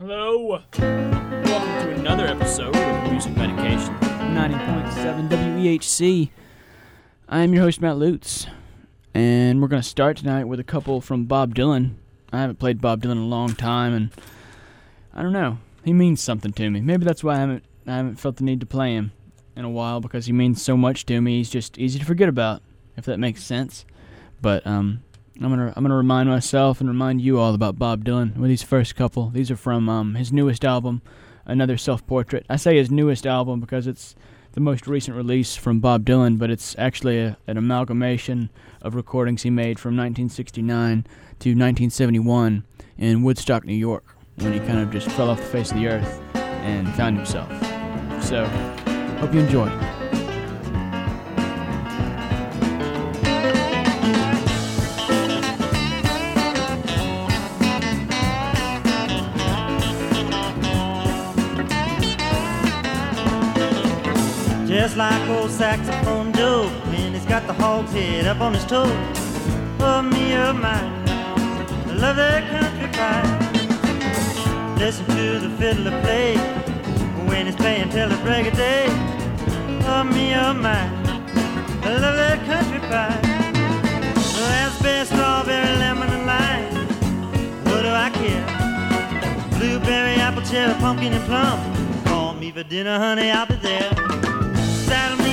Hello. Welcome to another episode of Music Medication, 90.7 WEHC. I am your host, Matt Lutz, and we're going to start tonight with a couple from Bob Dylan. I haven't played Bob Dylan in a long time, and I don't know. He means something to me. Maybe that's why I haven't I haven't felt the need to play him in a while because he means so much to me. He's just easy to forget about, if that makes sense. But um, I'm gonna I'm gonna remind myself and remind you all about Bob Dylan with these first couple. These are from um, his newest album, Another Self Portrait. I say his newest album because it's the most recent release from Bob Dylan, but it's actually a, an amalgamation of recordings he made from 1969 to 1971 in Woodstock, New York, when he kind of just fell off the face of the earth and found himself. So, hope you enjoy. Like old saxophone Joe, and he's got the hog's head up on his toe. Oh, me, oh, my, I love that country pie. Listen to the fiddler play when he's playing till the break of day. Oh, me, oh, my, I love that country pie. Raspberry, strawberry, lemon, and lime. What do I care? Blueberry, apple, cherry, pumpkin, and plum. Call me for dinner, honey, I'll be there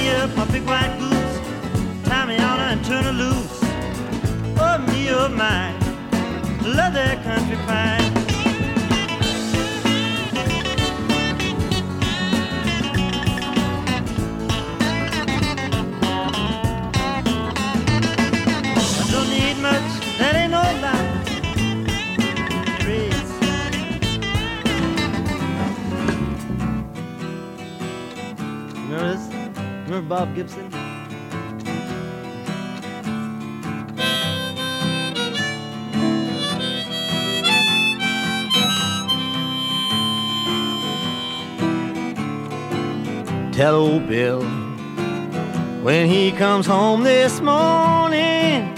me up my big white goose, tie me on and turn her loose. Oh me, oh my, love that country pie. Gibson? Tell old Bill when he comes home this morning.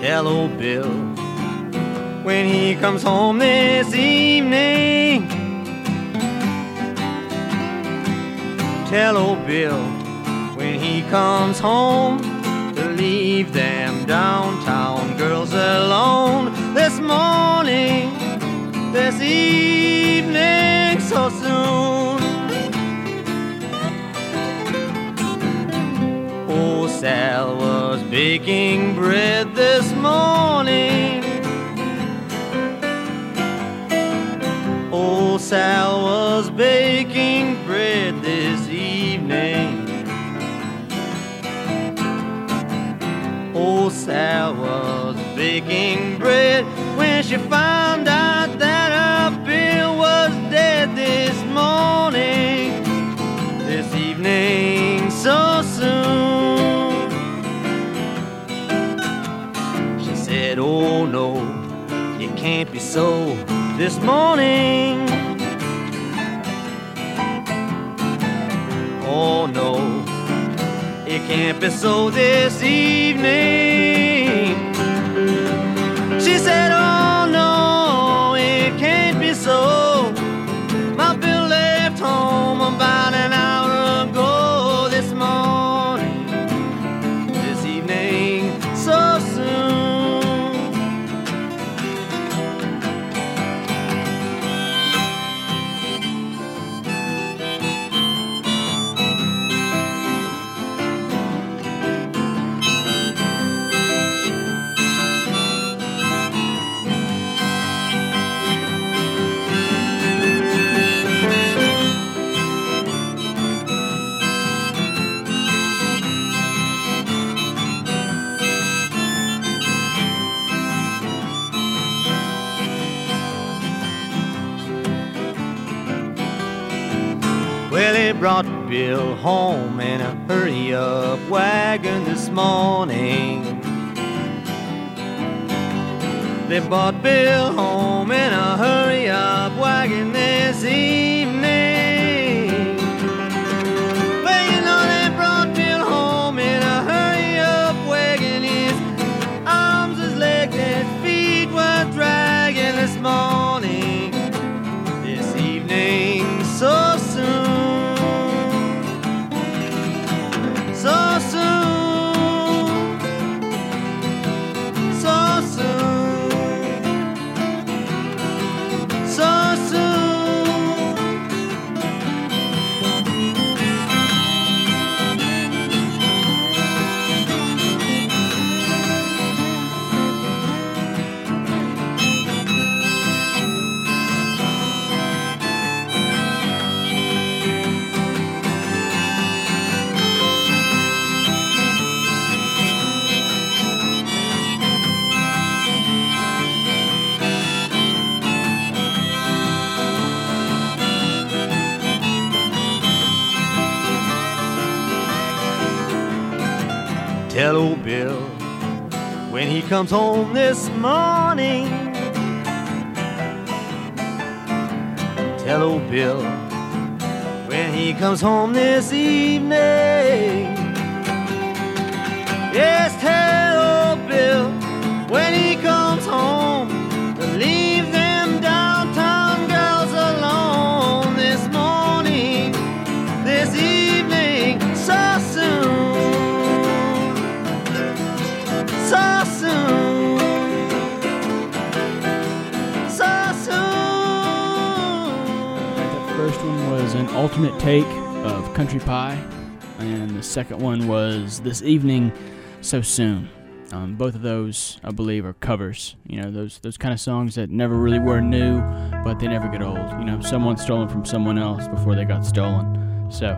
Tell old Bill when he comes home this evening. Tell old Bill when he comes home to leave them downtown girls alone this morning, this evening so soon. Old Sal was baking bread this morning. Old Sal when she found out that her Bill was dead this morning. This evening, so soon. She said, Oh no, it can't be so this morning. Oh no, it can't be so this evening. She home in a hurry up wagon this morning. They brought Bill home in a hurry up wagon this evening. Comes home this morning. Tell old Bill when he comes home this evening. Yes, tell alternate take of Country Pie, and the second one was This Evening, So Soon. Um, both of those, I believe, are covers. You know, those those kind of songs that never really were new, but they never get old. You know, someone stolen from someone else before they got stolen. So,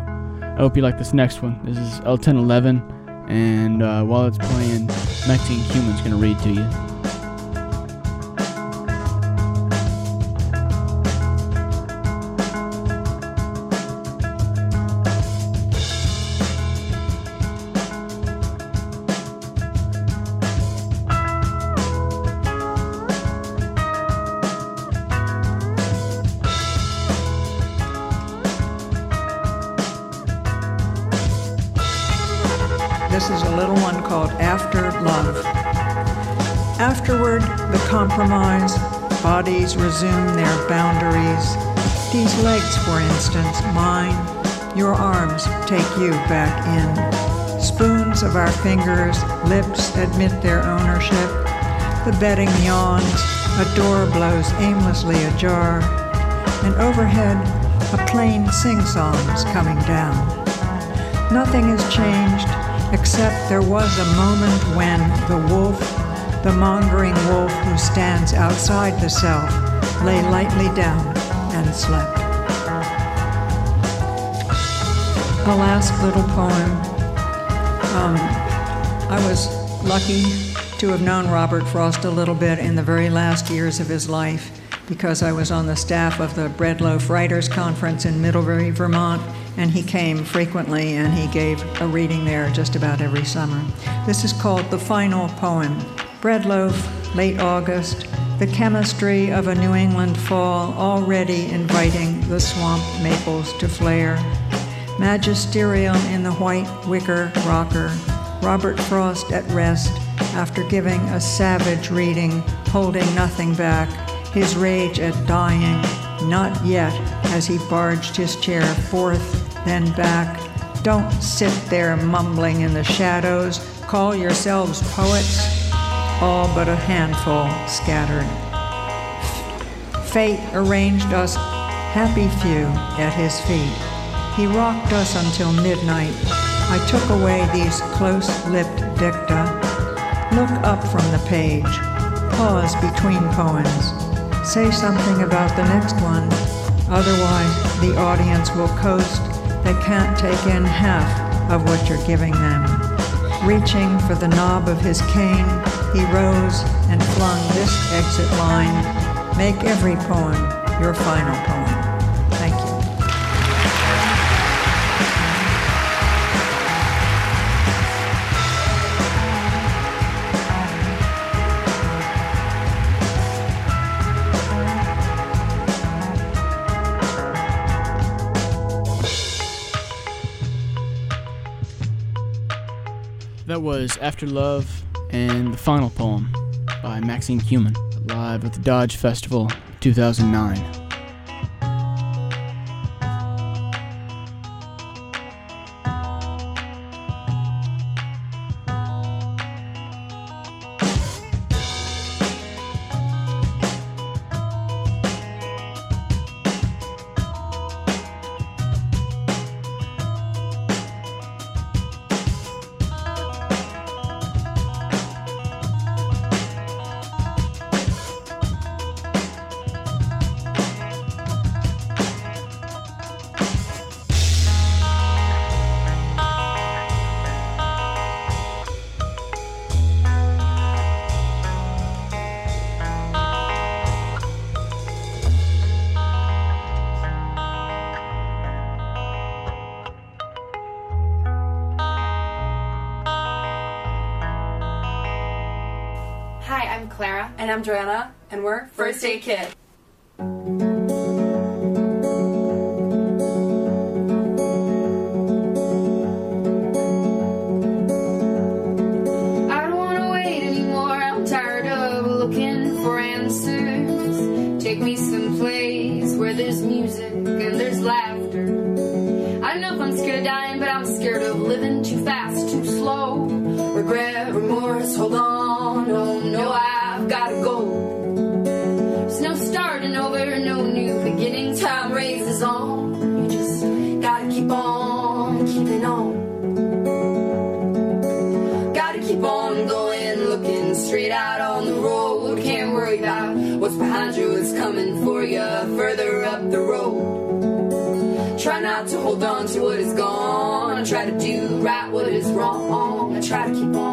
I hope you like this next one. This is L1011, and uh, while it's playing, Maxine Kumin's going to read to you. Resume their boundaries. These legs, for instance, mine, your arms take you back in. Spoons of our fingers, lips admit their ownership. The bedding yawns, a door blows aimlessly ajar, and overhead, a plane sing-songs coming down. Nothing has changed, except there was a moment when the wolf, the mongering wolf who stands outside the self, lay lightly down and slept. A last little poem. Um, I was lucky to have known Robert Frost a little bit in the very last years of his life because I was on the staff of the Breadloaf Writers Conference in Middlebury, Vermont, and he came frequently and he gave a reading there just about every summer. This is called The Final Poem. Breadloaf, late August, the chemistry of a New England fall already inviting the swamp maples to flare. Magisterial in the white wicker rocker, Robert Frost at rest after giving a savage reading, holding nothing back, his rage at dying, not yet, as he barged his chair forth, then back. Don't sit there mumbling in the shadows. Call yourselves poets, all but a handful scattered. Fate arranged us happy few at his feet. He rocked us until midnight. I took away these close lipped dicta. Look up from the page. Pause between poems. Say something about the next one. Otherwise, the audience will coast. They can't take in half of what you're giving them. Reaching for the knob of his cane, he rose and flung this exit line Make every poem your final poem. Was After Love and the final poem by Maxine Kumin, live at the Dodge Festival 2009. And I'm Joanna, and we're First Aid Kit. try not to hold on to what is gone. I try to do right what is wrong. I try to keep on.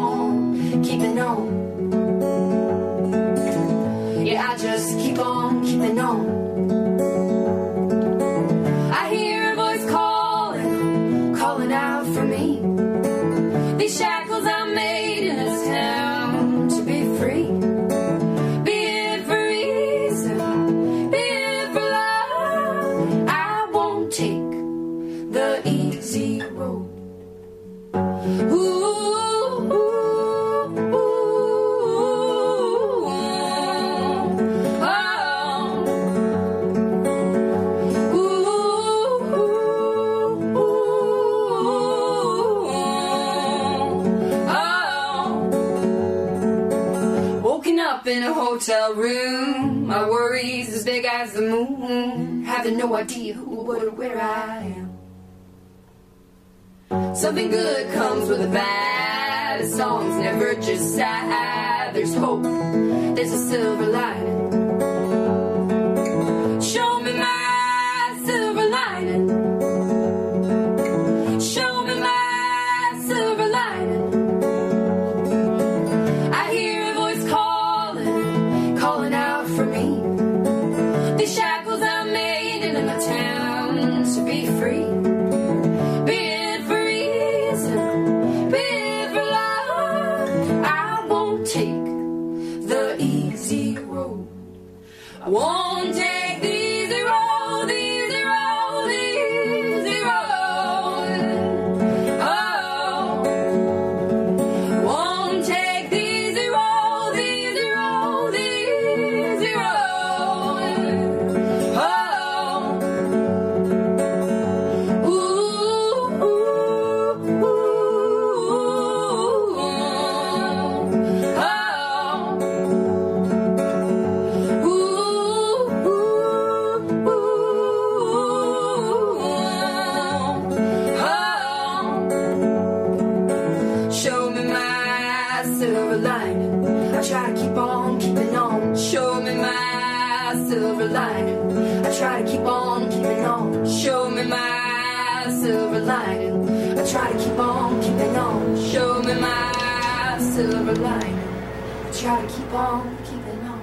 try to keep on keeping on.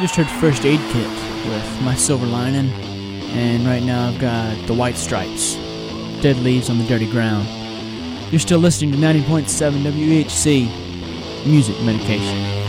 Just heard First Aid Kit with My Silver Lining, and right now I've got The White Stripes, Dead Leaves on the Dirty Ground. You're still listening to 90.7 WHC Music Medication.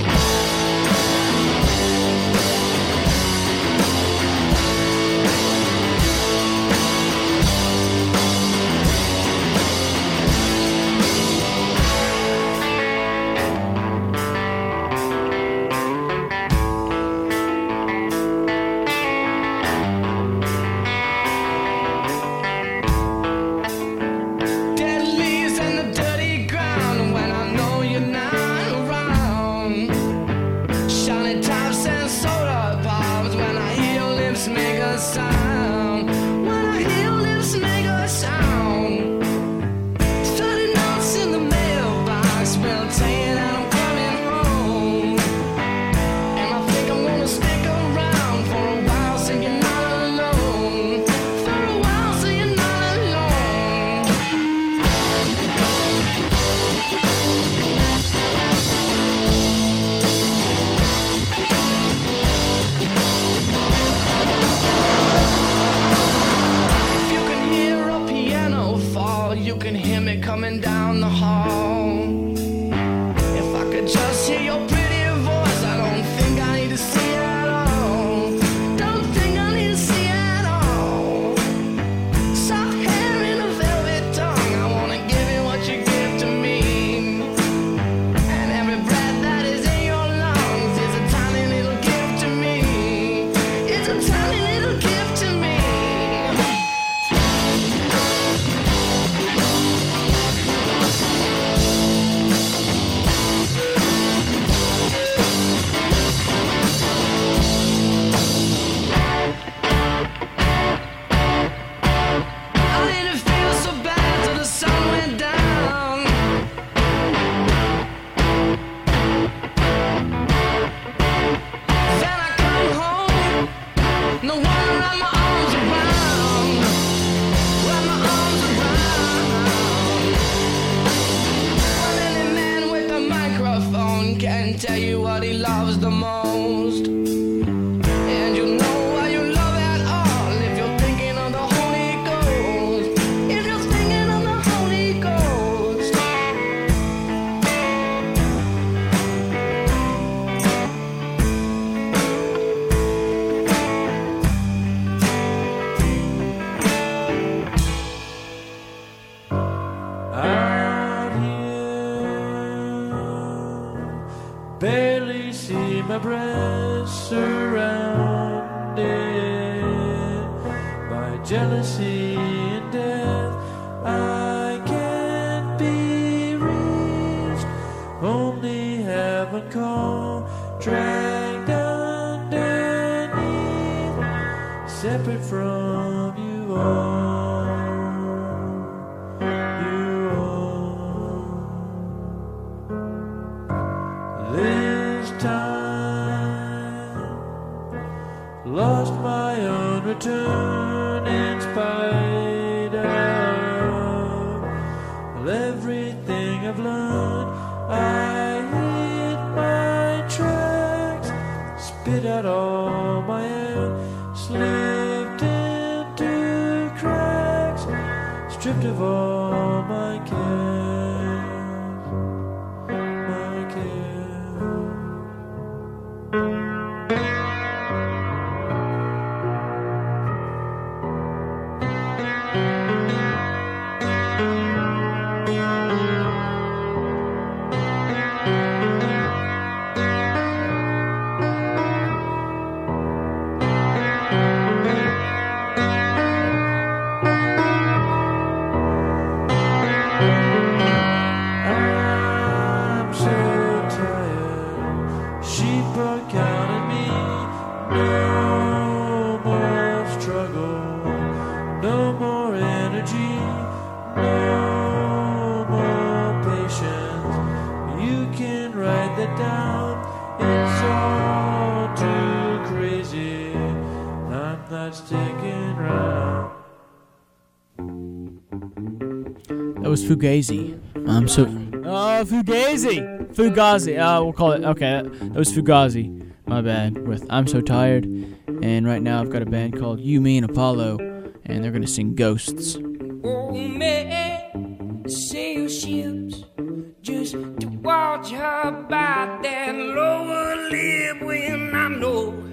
Breast surrounded by jealousy and death. I can't be reached, only heaven call, dragged underneath, separate from return down. It's all too crazy. I'm not sticking around. That was Fugazi. I'm so. Oh, Fugazi! Fugazi. Uh, we'll call it. Okay, that, that was Fugazi. My bad. With I'm So Tired. And right now I've got a band called You, Me, and Apollo. And they're going to sing Ghosts. Oh, man, sail ships just her by that lower lip when I know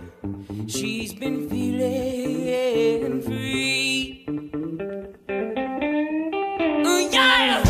she's been feeling free. Oh, yeah!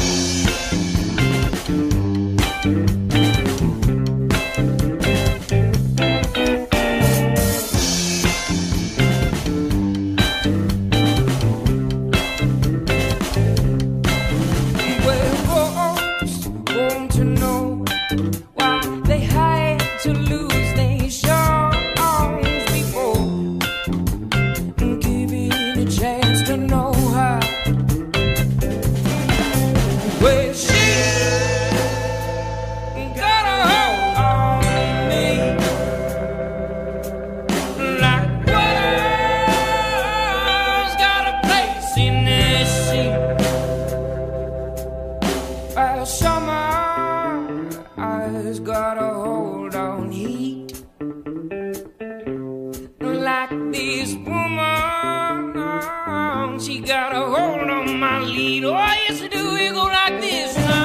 Do. It go like this.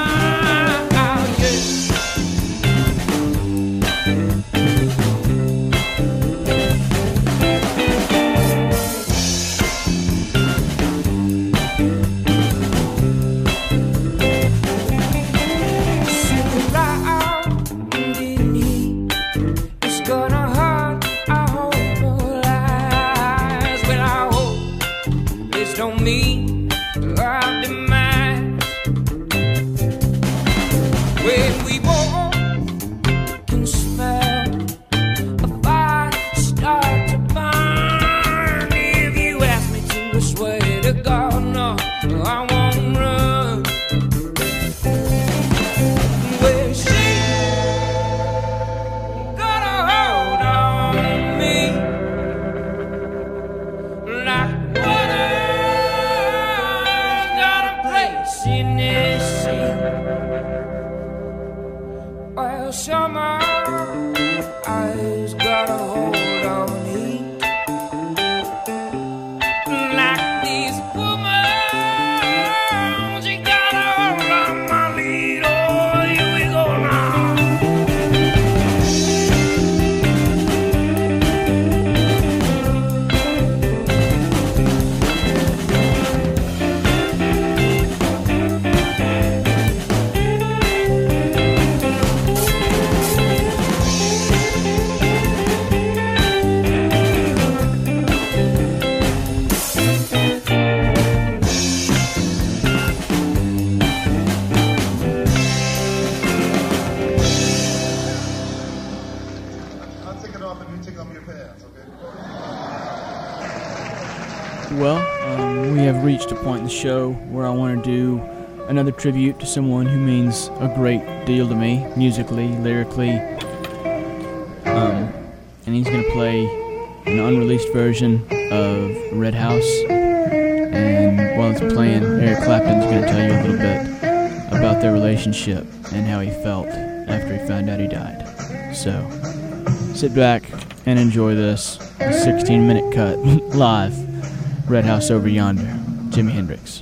Well, um, we have reached a point in the show where I want to do another tribute to someone who means a great deal to me, musically, lyrically. Um, and he's going to play an unreleased version of Red House. And while it's playing, Eric Clapton's going to tell you a little bit about their relationship and how he felt after he found out he died. So, sit back and enjoy this 16 minute cut live. Red House over yonder. Jimi Hendrix.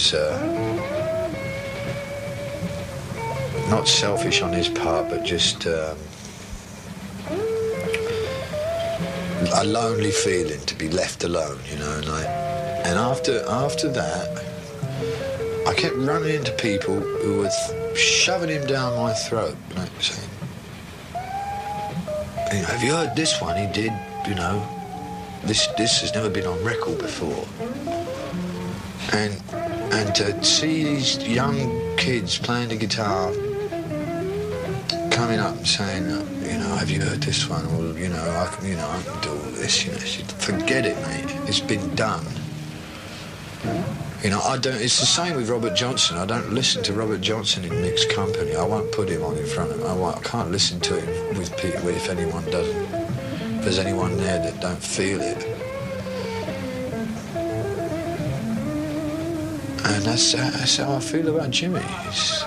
Was uh, not selfish on his part, but just um, a lonely feeling to be left alone, you know. And and after after that, I kept running into people who were shoving him down my throat, saying. Have you heard this one? He did, you know, this this has never been on record before. And and to see these young kids playing the guitar, coming up and saying, you know, have you heard this one? Or you know, I can, you know, I can do all this. You know, forget it, mate. It's been done. You know, I don't. It's the same with Robert Johnson. I don't listen to Robert Johnson in mixed company. I won't put him on in front of me. I, I can't listen to him with people if anyone doesn't. If there's anyone there that don't feel it. And that's, that's how I feel about Jimi. It's,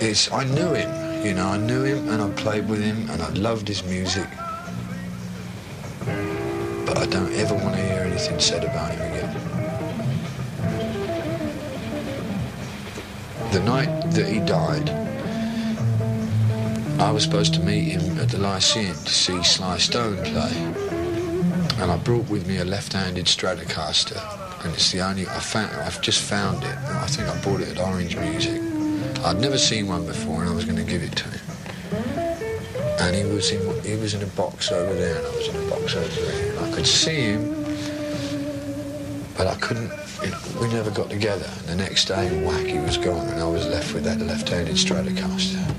it's, I knew him, you know, I knew him and I played with him and I loved his music. But I don't ever want to hear anything said about him again. The night that he died, I was supposed to meet him at the Lyceum to see Sly Stone play. And I brought with me a left-handed Stratocaster, and it's the only I found. I've just found it. I think I bought it at Orange Music. I'd never seen one before, and I was going to give it to him. And he was in he was in a box over there, and I was in a box over there. And I could see him, but I couldn't. You know, we never got together. And the next day, whack, he was gone, and I was left with that left-handed Stratocaster.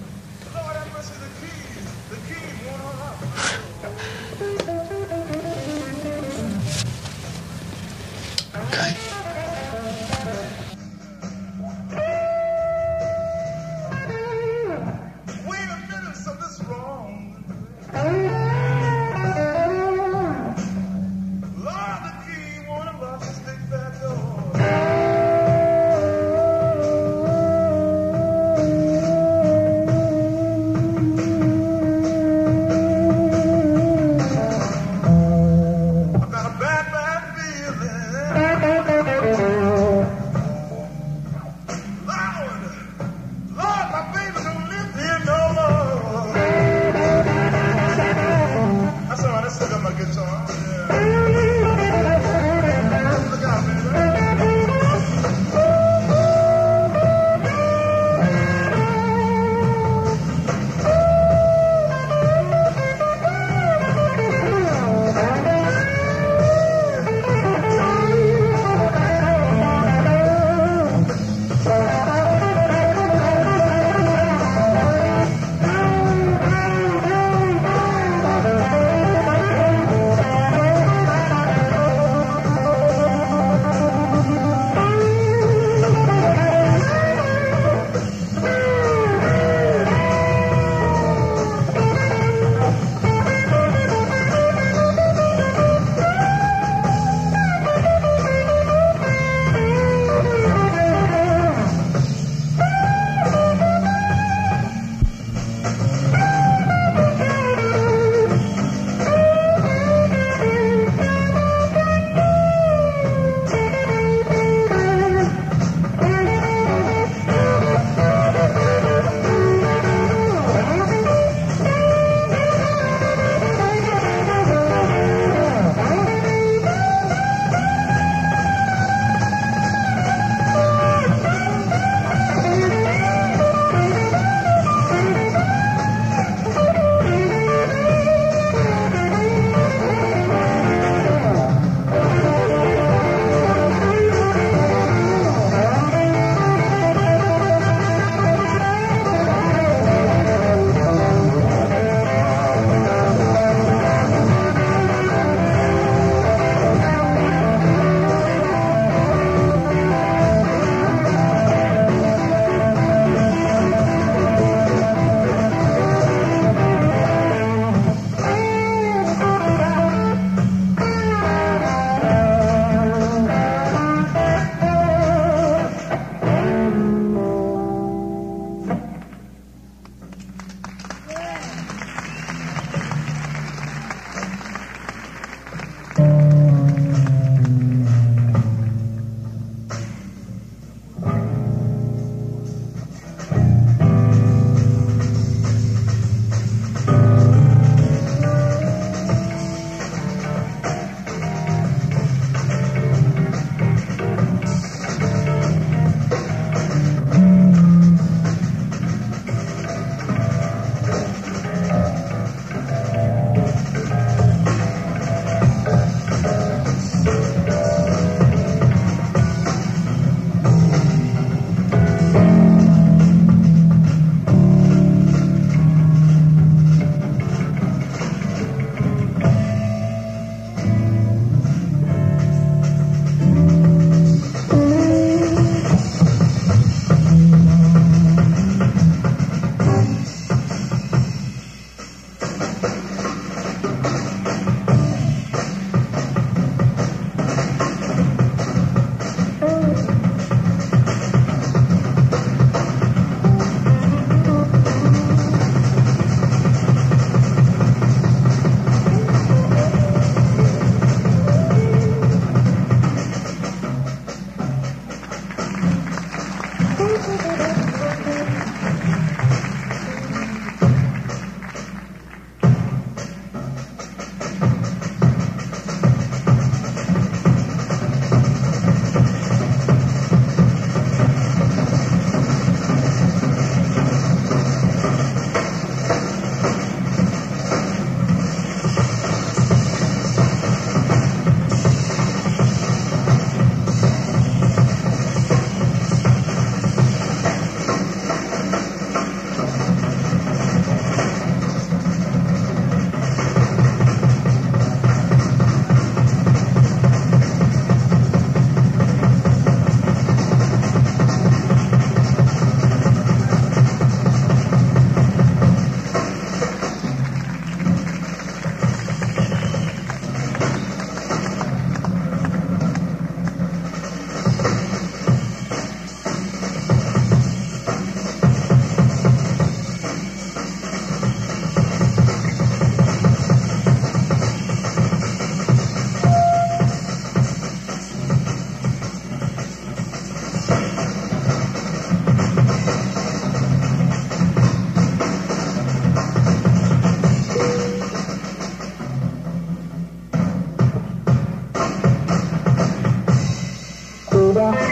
Might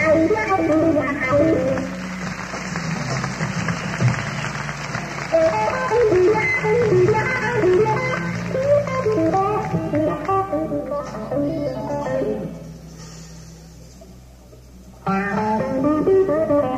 as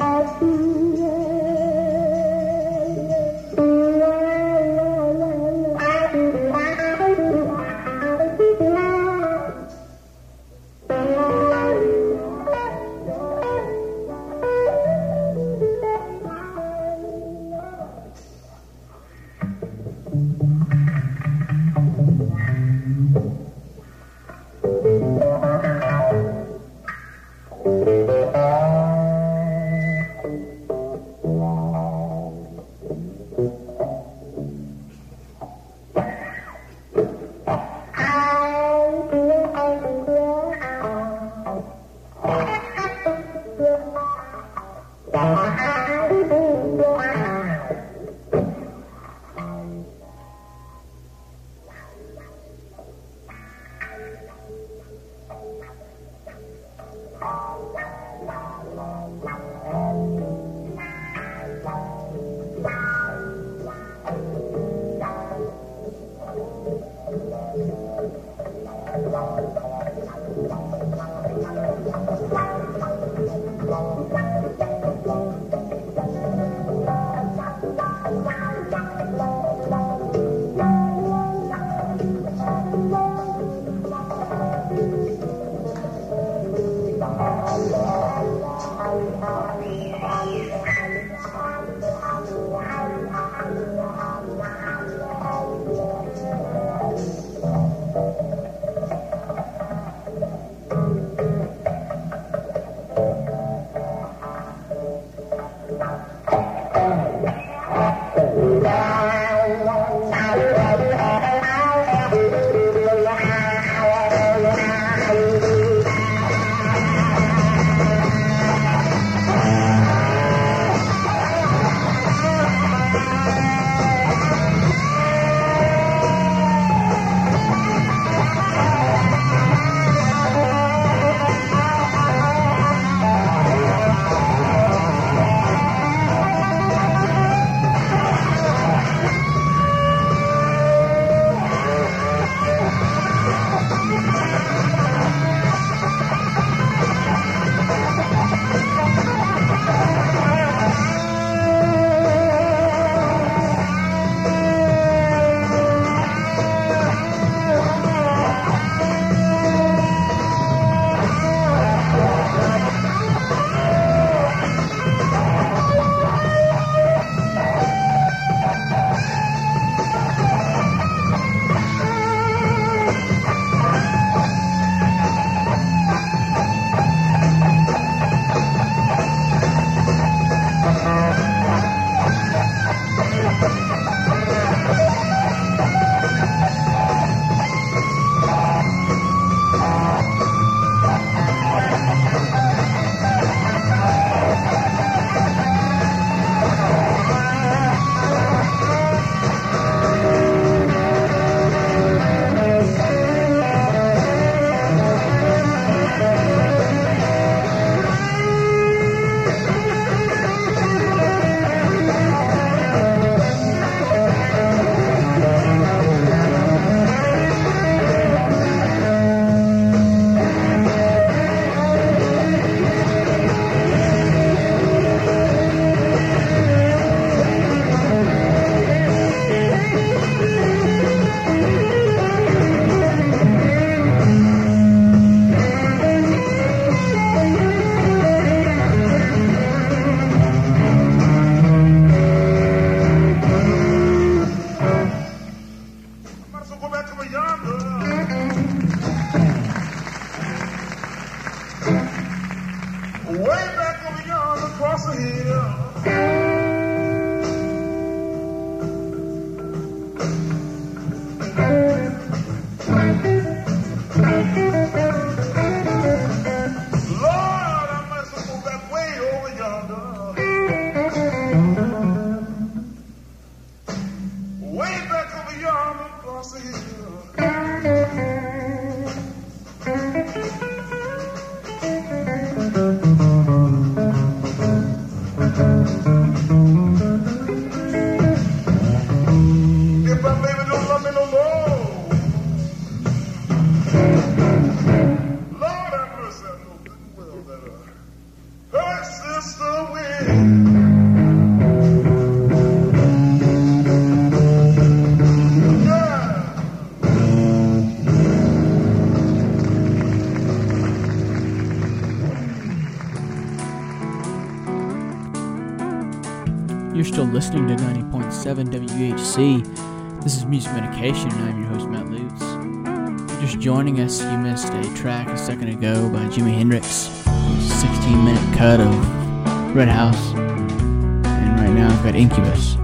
This is Music Medication, and I'm your host, Matt Lutz. Just joining us, you missed a track a second ago by Jimi Hendrix. 16 minute cut of Red House. And right now I've got Incubus.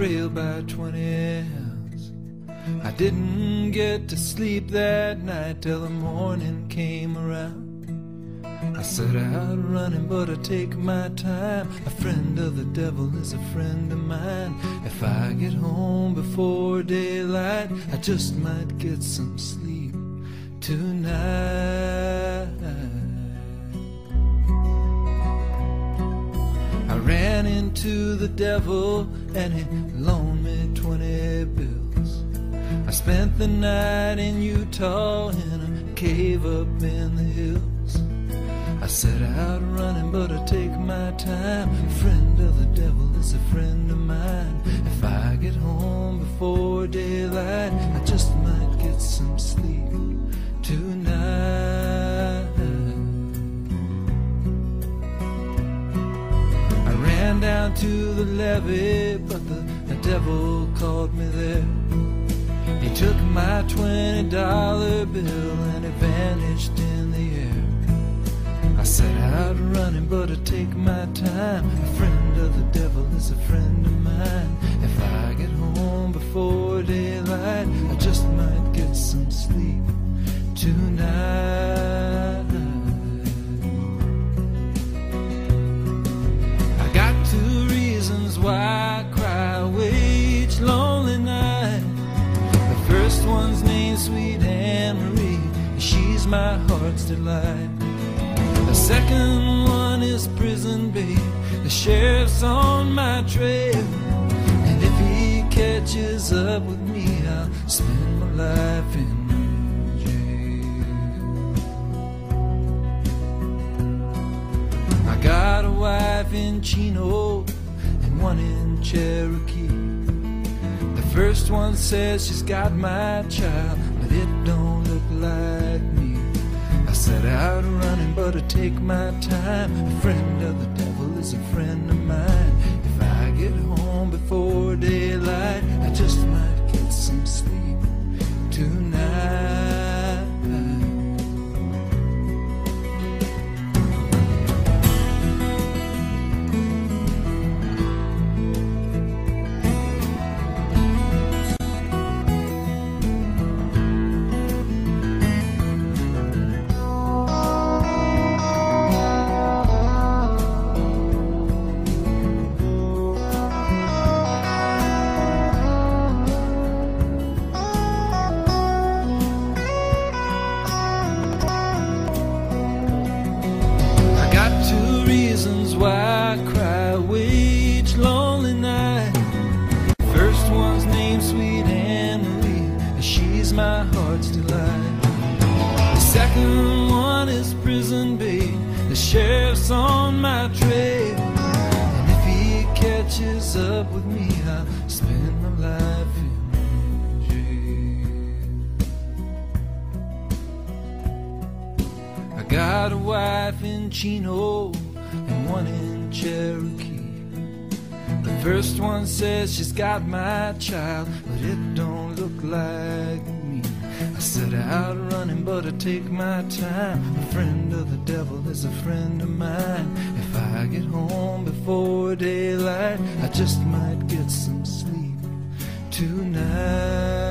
Was trailed by 20 hounds. I didn't get to sleep that night till the morning came around. I set out running, but I take my time. A friend of the devil is a friend of mine. If I get home before daylight, I just might get some sleep tonight. I ran into the devil and he loaned me 20 bills. I spent the night in Utah in a cave up in the hills. I set out running, but I take my time. A friend of the devil is a friend of mine. If I get home before daylight, I just might get some sleep tonight. Ran down to the levee, but the, the devil called me there. He took my twenty dollar bill and it vanished in the air. I set out running, but I take my time. A friend of the devil is a friend of mine. If I get home before daylight, I just might get some sleep tonight. Heart's delight. The second one is Prison Babe, the sheriff's on my trail. And if he catches up with me, I'll spend my life in jail. I got a wife in Chino and one in Cherokee. The first one says she's got my child, but it don't look like set out running, but I take my time. A friend of the devil is a friend of mine. If I get home before daylight, I just might my heart's delight. The second one is Prison bait. the sheriff's on my trail. And if he catches up with me, I'll spend my life in jail. I got a wife in Chino and one in Cherokee. The first one says she's got my child, but it don't look like. I set out running, but I take my time. A friend of the devil is a friend of mine. If I get home before daylight, I just might get some sleep tonight.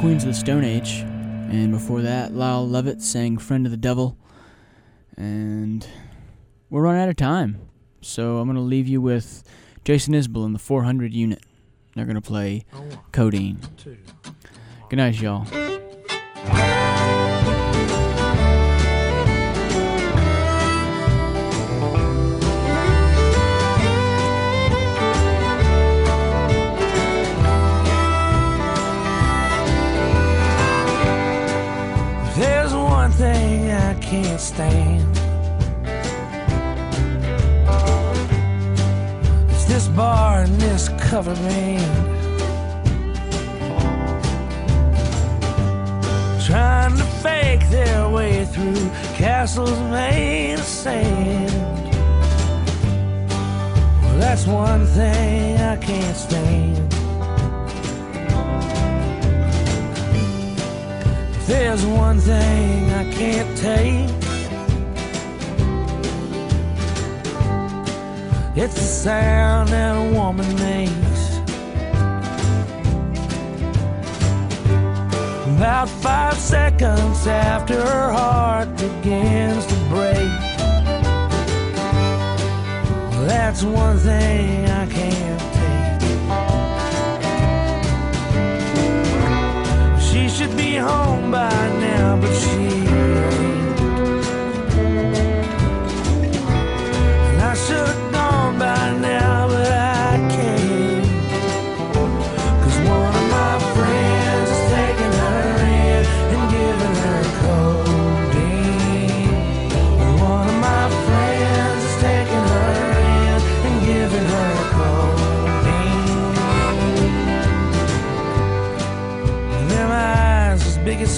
Queens of the Stone Age, and before that, Lyle Lovett sang Friend of the Devil. And we're running out of time, so I'm going to leave you with Jason Isbell and the 400 unit. They're going to play oh, Codeine. Good night, y'all. Can't stand. It's this bar and this cover band. Trying to fake their way through castles made of sand. Well, that's one thing I can't stand. There's one thing I can't take. It's the sound that a woman makes. About five seconds after her heart begins to break. That's one thing I can't should be home by now, but she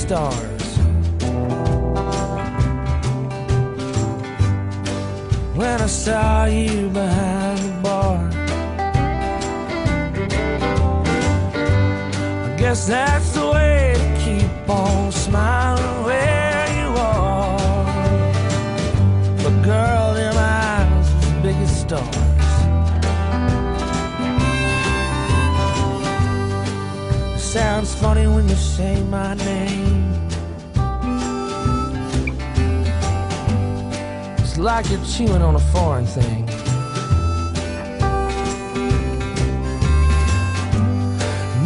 stars. When I saw you behind the bar, I guess that's the way to keep on smiling where you are. But girl, them eyes as big as stars. Sounds funny when you say my name. It's like you're chewing on a foreign thing.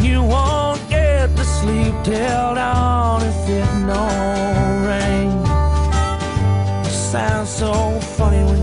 You won't get to sleep till dawn if it no rain. It Sounds so funny when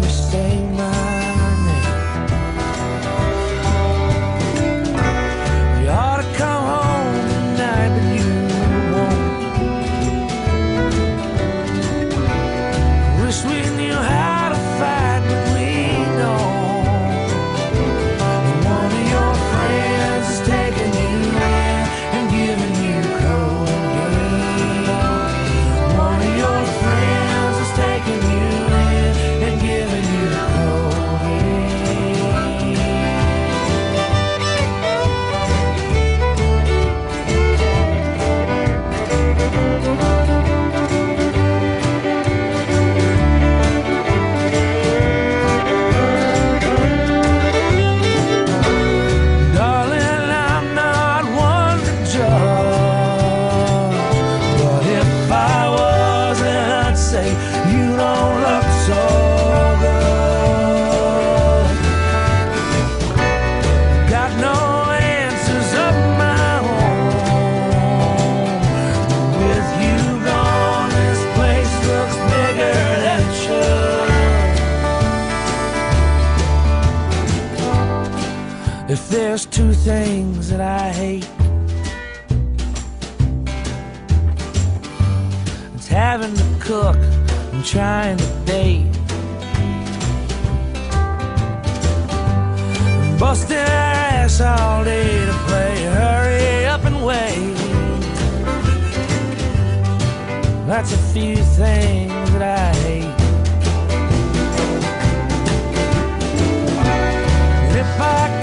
there's two things that I hate, it's having to cook and trying to date. Busting our ass all day to play hurry up and wait. That's a few things that I hate. If I